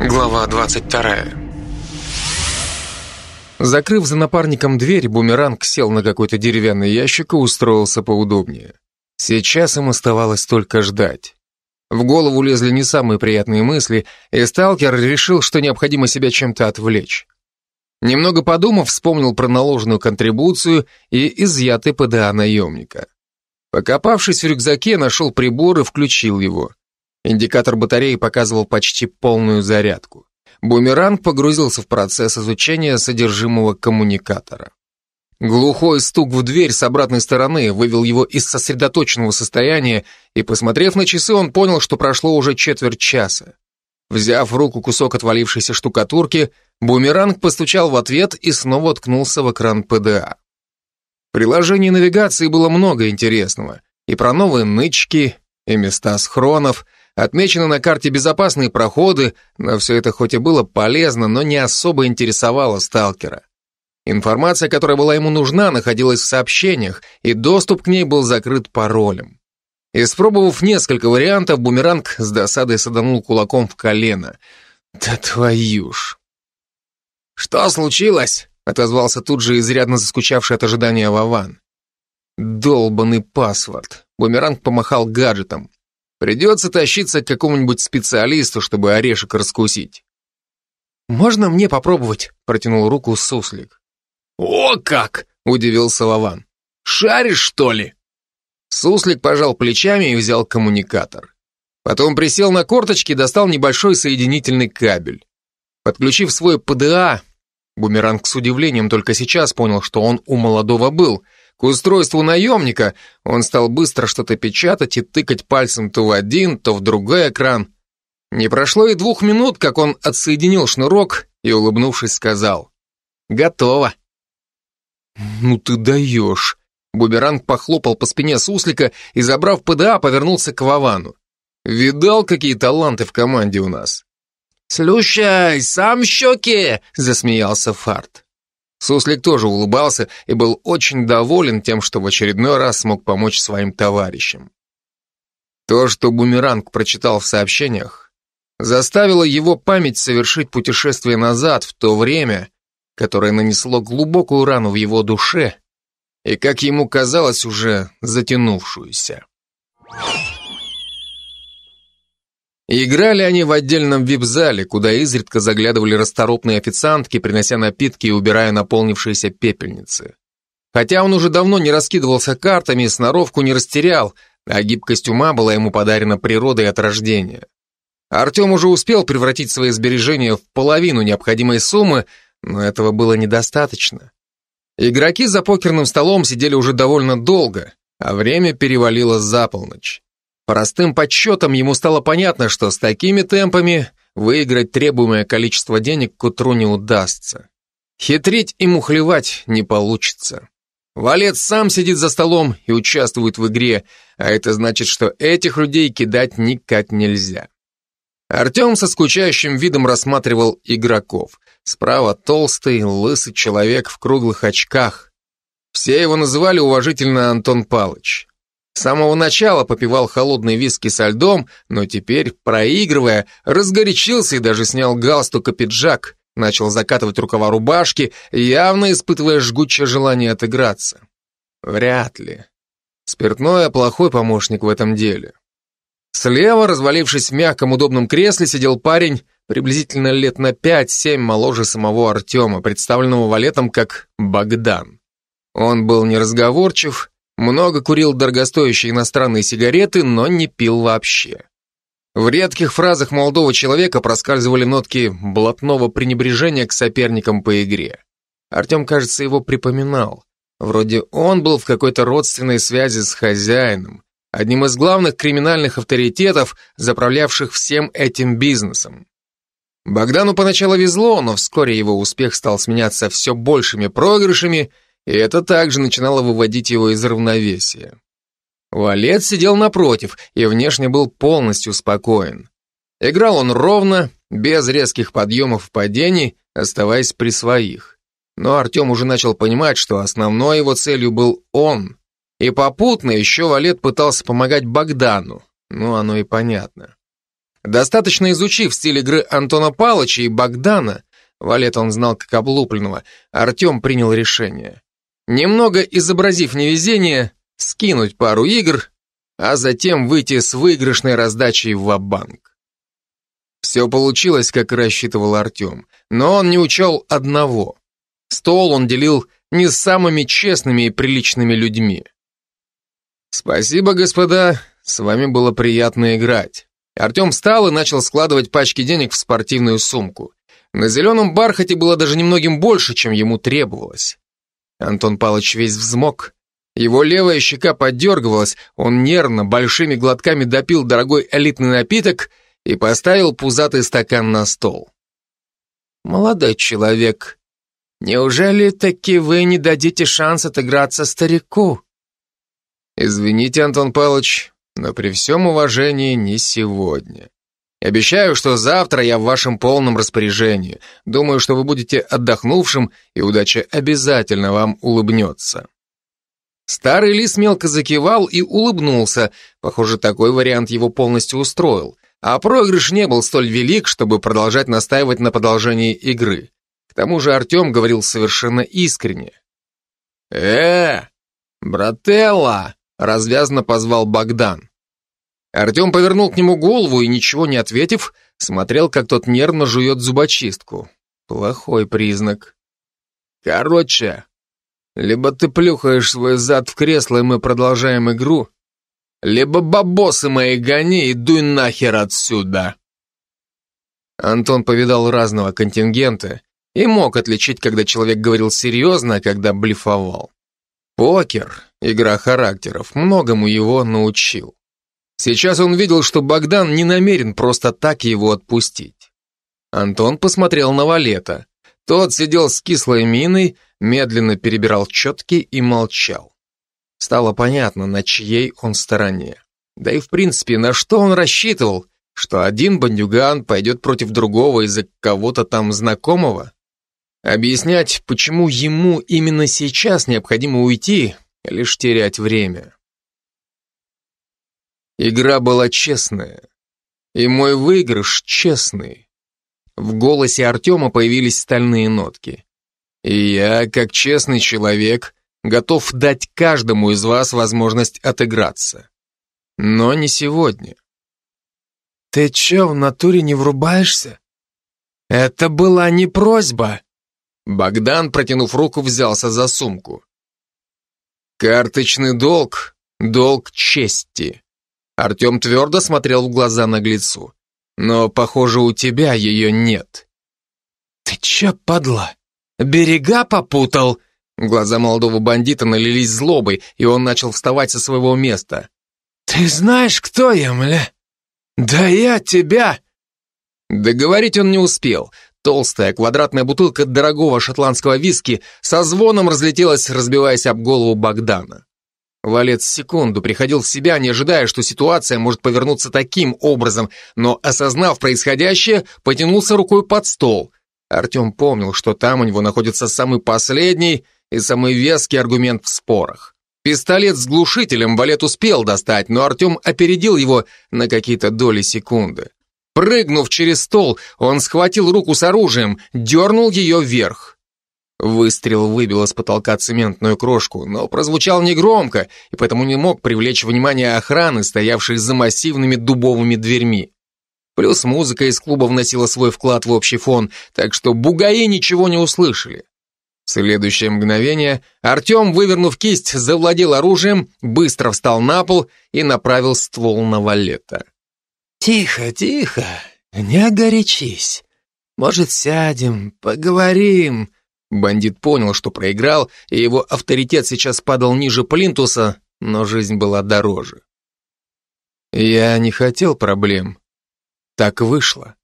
Глава 22 Закрыв за напарником дверь, бумеранг сел на какой-то деревянный ящик и устроился поудобнее. Сейчас им оставалось только ждать. В голову лезли не самые приятные мысли, и сталкер решил, что необходимо себя чем-то отвлечь. Немного подумав, вспомнил про наложенную контрибуцию и изъятый ПДА наемника. Покопавшись в рюкзаке, нашел прибор и включил его. Индикатор батареи показывал почти полную зарядку. Бумеранг погрузился в процесс изучения содержимого коммуникатора. Глухой стук в дверь с обратной стороны вывел его из сосредоточенного состояния, и, посмотрев на часы, он понял, что прошло уже четверть часа. Взяв в руку кусок отвалившейся штукатурки, бумеранг постучал в ответ и снова уткнулся в экран ПДА. В приложении навигации было много интересного. И про новые нычки, и места схронов, Отмечены на карте безопасные проходы, но все это хоть и было полезно, но не особо интересовало сталкера. Информация, которая была ему нужна, находилась в сообщениях, и доступ к ней был закрыт паролем. Испробовав несколько вариантов, бумеранг с досадой саданул кулаком в колено. «Да твою ж!» «Что случилось?» — отозвался тут же изрядно заскучавший от ожидания Вован. «Долбанный паспорт!» — бумеранг помахал гаджетом. Придется тащиться к какому-нибудь специалисту, чтобы орешек раскусить. «Можно мне попробовать?» — протянул руку суслик. «О как!» — удивился Вован. «Шаришь, что ли?» Суслик пожал плечами и взял коммуникатор. Потом присел на корточки и достал небольшой соединительный кабель. Подключив свой ПДА, Бумеранг с удивлением только сейчас понял, что он у молодого был — к устройству наемника он стал быстро что-то печатать и тыкать пальцем то в один, то в другой экран. Не прошло и двух минут, как он отсоединил шнурок и, улыбнувшись, сказал «Готово». «Ну ты даешь!» Буберанг похлопал по спине суслика и, забрав ПДА, повернулся к Вовану. «Видал, какие таланты в команде у нас?» «Слушай, сам щеки!» — засмеялся Фарт. Суслик тоже улыбался и был очень доволен тем, что в очередной раз смог помочь своим товарищам. То, что Бумеранг прочитал в сообщениях, заставило его память совершить путешествие назад в то время, которое нанесло глубокую рану в его душе и, как ему казалось, уже затянувшуюся. Играли они в отдельном вип-зале, куда изредка заглядывали расторопные официантки, принося напитки и убирая наполнившиеся пепельницы. Хотя он уже давно не раскидывался картами, сноровку не растерял, а гибкость ума была ему подарена природой от рождения. Артем уже успел превратить свои сбережения в половину необходимой суммы, но этого было недостаточно. Игроки за покерным столом сидели уже довольно долго, а время перевалило за полночь. Простым подсчетом ему стало понятно, что с такими темпами выиграть требуемое количество денег к утру не удастся. Хитрить и мухлевать не получится. Валет сам сидит за столом и участвует в игре, а это значит, что этих людей кидать никак нельзя. Артем со скучающим видом рассматривал игроков. Справа толстый, лысый человек в круглых очках. Все его называли уважительно Антон Палыч. С самого начала попивал холодный виски со льдом, но теперь, проигрывая, разгорячился и даже снял галстук и пиджак, начал закатывать рукава рубашки, явно испытывая жгучее желание отыграться. Вряд ли. Спиртное – плохой помощник в этом деле. Слева, развалившись в мягком удобном кресле, сидел парень, приблизительно лет на 5-7 моложе самого Артема, представленного валетом как Богдан. Он был неразговорчив, много курил дорогостоящие иностранные сигареты, но не пил вообще. В редких фразах молодого человека проскальзывали нотки блатного пренебрежения к соперникам по игре. Артем, кажется, его припоминал. Вроде он был в какой-то родственной связи с хозяином, одним из главных криминальных авторитетов, заправлявших всем этим бизнесом. Богдану поначалу везло, но вскоре его успех стал сменяться все большими проигрышами – и это также начинало выводить его из равновесия. Валет сидел напротив и внешне был полностью спокоен. Играл он ровно, без резких подъемов и падений, оставаясь при своих. Но Артем уже начал понимать, что основной его целью был он. И попутно еще Валет пытался помогать Богдану. Ну, оно и понятно. Достаточно изучив стиль игры Антона Палыча и Богдана, Валет он знал как облупленного, Артем принял решение. Немного изобразив невезение, скинуть пару игр, а затем выйти с выигрышной раздачей в банк Все получилось, как рассчитывал Артем, но он не учел одного. Стол он делил не с самыми честными и приличными людьми. «Спасибо, господа, с вами было приятно играть». Артем встал и начал складывать пачки денег в спортивную сумку. На зеленом бархате было даже немногим больше, чем ему требовалось. Антон Палыч весь взмок. Его левая щека подергивалась, он нервно, большими глотками допил дорогой элитный напиток и поставил пузатый стакан на стол. «Молодой человек, неужели таки вы не дадите шанс отыграться старику?» «Извините, Антон Павлович, но при всем уважении не сегодня. Обещаю, что завтра я в вашем полном распоряжении. Думаю, что вы будете отдохнувшим, и удача обязательно вам улыбнется». Старый лис мелко закивал и улыбнулся. Похоже, такой вариант его полностью устроил. А проигрыш не был столь велик, чтобы продолжать настаивать на продолжении игры. К тому же Артем говорил совершенно искренне. «Э, брателла!» — развязно позвал Богдан. Артем повернул к нему голову и, ничего не ответив, смотрел, как тот нервно жует зубочистку. Плохой признак. «Короче, либо ты плюхаешь свой зад в кресло, и мы продолжаем игру, либо бабосы мои гони и дуй нахер отсюда. Антон повидал разного контингента и мог отличить, когда человек говорил серьезно, а когда блефовал. Покер, игра характеров, многому его научил. Сейчас он видел, что Богдан не намерен просто так его отпустить. Антон посмотрел на Валета. Тот сидел с кислой миной медленно перебирал четки и молчал. Стало понятно, на чьей он стороне. Да и в принципе, на что он рассчитывал, что один бандюган пойдет против другого из-за кого-то там знакомого? Объяснять, почему ему именно сейчас необходимо уйти, лишь терять время. Игра была честная, и мой выигрыш честный. В голосе Артема появились стальные нотки. И я, как честный человек, готов дать каждому из вас возможность отыграться. Но не сегодня. Ты чё, в натуре не врубаешься? Это была не просьба. Богдан, протянув руку, взялся за сумку. Карточный долг — долг чести. Артем твердо смотрел в глаза наглецу. Но, похоже, у тебя ее нет. Ты чё, падла? «Берега попутал!» Глаза молодого бандита налились злобой, и он начал вставать со своего места. «Ты знаешь, кто я, мля? Да я тебя!» Договорить он не успел. Толстая квадратная бутылка дорогого шотландского виски со звоном разлетелась, разбиваясь об голову Богдана. Валец секунду приходил в себя, не ожидая, что ситуация может повернуться таким образом, но, осознав происходящее, потянулся рукой под стол. Артем помнил, что там у него находится самый последний и самый веский аргумент в спорах. Пистолет с глушителем Валет успел достать, но Артем опередил его на какие-то доли секунды. Прыгнув через стол, он схватил руку с оружием, дернул ее вверх. Выстрел выбил из потолка цементную крошку, но прозвучал негромко, и поэтому не мог привлечь внимание охраны, стоявшей за массивными дубовыми дверьми. Плюс музыка из клуба вносила свой вклад в общий фон, так что бугаи ничего не услышали. В следующее мгновение Артем, вывернув кисть, завладел оружием, быстро встал на пол и направил ствол на валета. «Тихо, тихо, не огорячись. Может, сядем, поговорим?» Бандит понял, что проиграл, и его авторитет сейчас падал ниже плинтуса, но жизнь была дороже. «Я не хотел проблем», так вышло.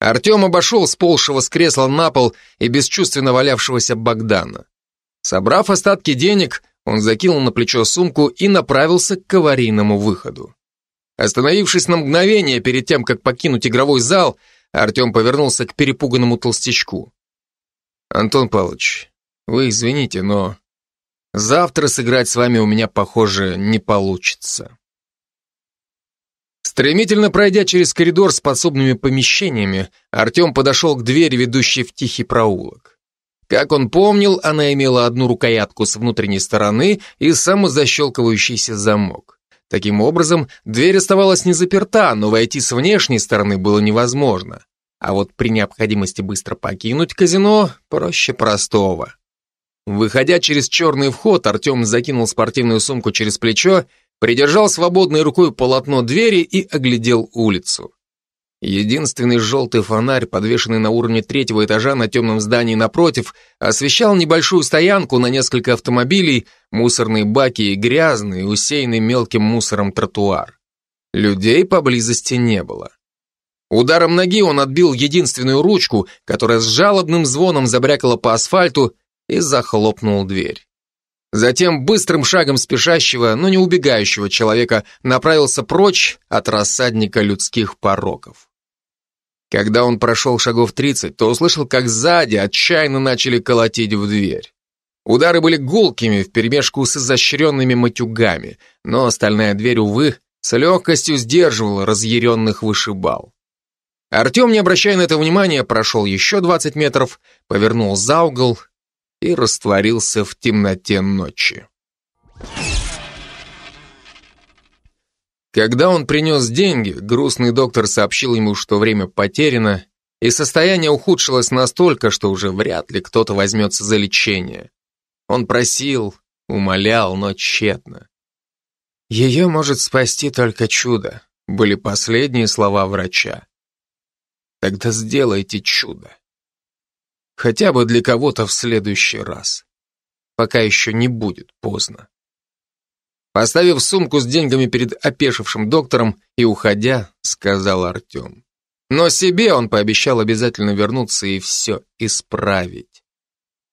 Артем обошел сползшего с кресла на пол и бесчувственно валявшегося Богдана. Собрав остатки денег, он закинул на плечо сумку и направился к аварийному выходу. Остановившись на мгновение перед тем, как покинуть игровой зал, Артем повернулся к перепуганному толстячку. «Антон Павлович, вы извините, но завтра сыграть с вами у меня, похоже, не получится». Стремительно пройдя через коридор с подсобными помещениями, Артем подошел к двери, ведущей в тихий проулок. Как он помнил, она имела одну рукоятку с внутренней стороны и самозащелкивающийся замок. Таким образом, дверь оставалась не заперта, но войти с внешней стороны было невозможно. А вот при необходимости быстро покинуть казино проще простого. Выходя через черный вход, Артем закинул спортивную сумку через плечо придержал свободной рукой полотно двери и оглядел улицу. Единственный желтый фонарь, подвешенный на уровне третьего этажа на темном здании напротив, освещал небольшую стоянку на несколько автомобилей, мусорные баки и грязный, усеянный мелким мусором тротуар. Людей поблизости не было. Ударом ноги он отбил единственную ручку, которая с жалобным звоном забрякала по асфальту и захлопнул дверь. Затем быстрым шагом спешащего, но не убегающего человека направился прочь от рассадника людских пороков. Когда он прошел шагов 30, то услышал, как сзади отчаянно начали колотить в дверь. Удары были гулкими вперемешку с изощренными матюгами, но остальная дверь, увы, с легкостью сдерживала разъяренных вышибал. Артем, не обращая на это внимания, прошел еще 20 метров, повернул за угол и растворился в темноте ночи. Когда он принес деньги, грустный доктор сообщил ему, что время потеряно, и состояние ухудшилось настолько, что уже вряд ли кто-то возьмется за лечение. Он просил, умолял, но тщетно. «Ее может спасти только чудо», были последние слова врача. «Тогда сделайте чудо». Хотя бы для кого-то в следующий раз. Пока еще не будет поздно. Поставив сумку с деньгами перед опешившим доктором и уходя, сказал Артем. Но себе он пообещал обязательно вернуться и все исправить.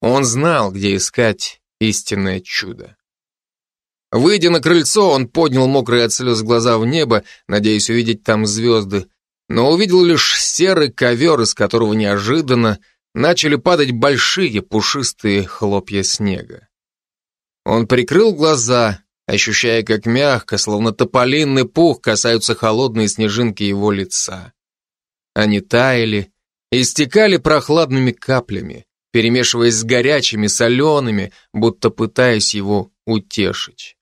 Он знал, где искать истинное чудо. Выйдя на крыльцо, он поднял мокрые от слез глаза в небо, надеясь увидеть там звезды, но увидел лишь серый ковер, из которого неожиданно начали падать большие пушистые хлопья снега. Он прикрыл глаза, ощущая, как мягко, словно тополинный пух, касаются холодные снежинки его лица. Они таяли и стекали прохладными каплями, перемешиваясь с горячими, солеными, будто пытаясь его утешить.